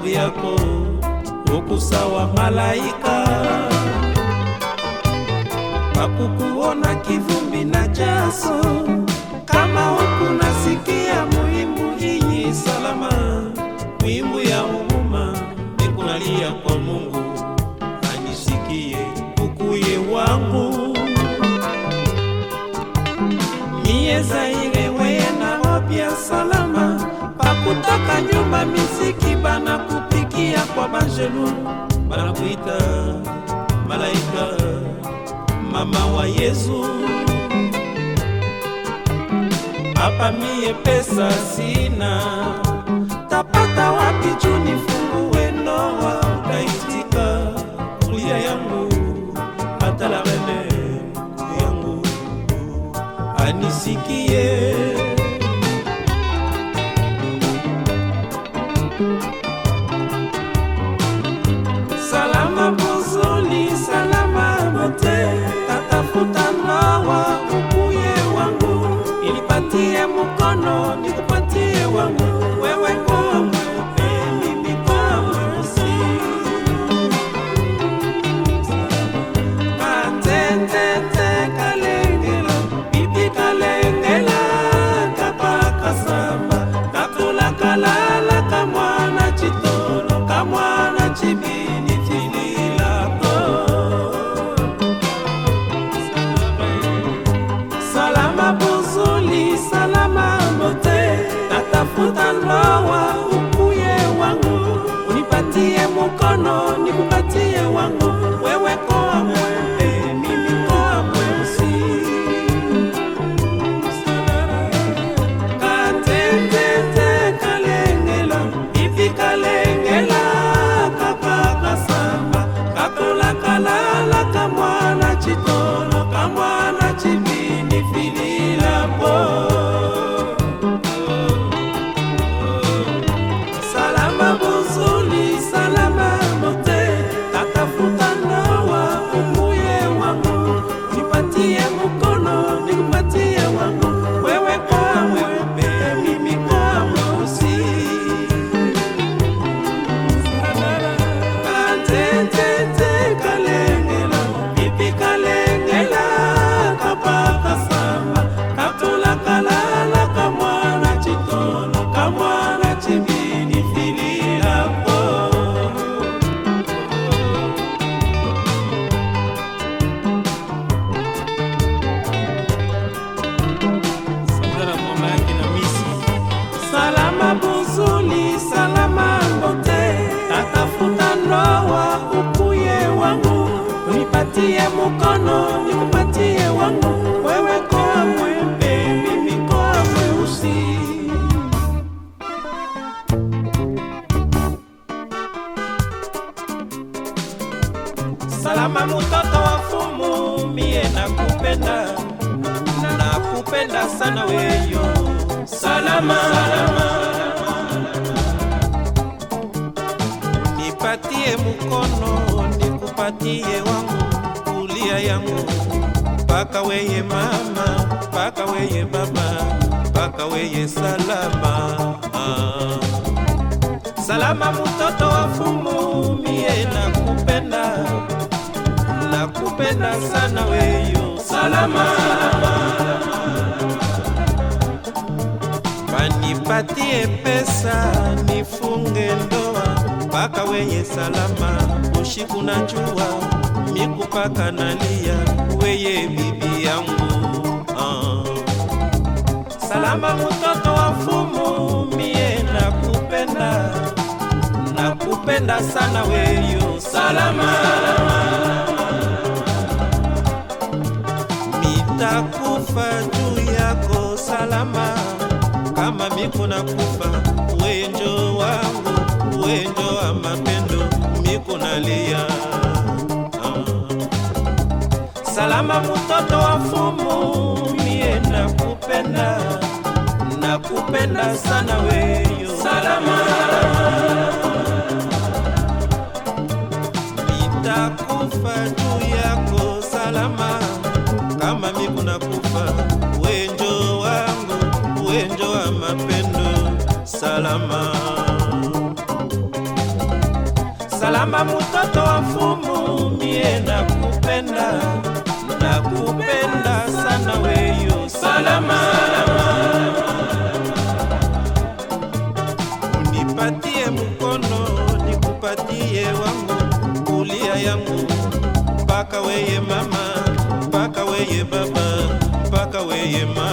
ajili yako ukusawa malaika. Pakukuona kivumbi na jaso kama huku nasikia muhimu salama. Muhimu ya huruma nikunalia kwa Mungu anisikie ukuye wangu. Mie Zaire weye na opya salama pakutaka nyumba miziki nakupikia kwa banjelu banakuita malaika mama wa yesu apami epesa sina. Tapata wapi juni fungu wendoa utaitika kulia yangu atala rene yangu. Anisiki mkono nikupatie wangu salama mtoto wa fumu mie nakupenda nakupenda sana weyo salama, salama. nipatie mkono nikupatie wangu kulia yangu. Mpaka weye mama mpaka weye baba mpaka weye salama sana weyo salama, Panipatie pesa nifunge ndoa mpaka weye salama ushiku na jua mikupaka nalia weye bibi yangu. Uh. Salama mtoto wa fumu mie nakupenda nakupenda sana weyo salama, mitakufa juu yako salama. Kama miko nakufa wenjo wangu wenjo wa mapendo miko nalia. Ah. salama mtoto wa fumu mie nakupenda nakupenda sana weyo salama. Salama mutoto wa mfumu mie nakupenda nakupenda sana weyo. Salama, salama. unipatie mkono nikupatie wangu kulia yangu. Mpaka weye mama mpaka weye baba mpaka weye mama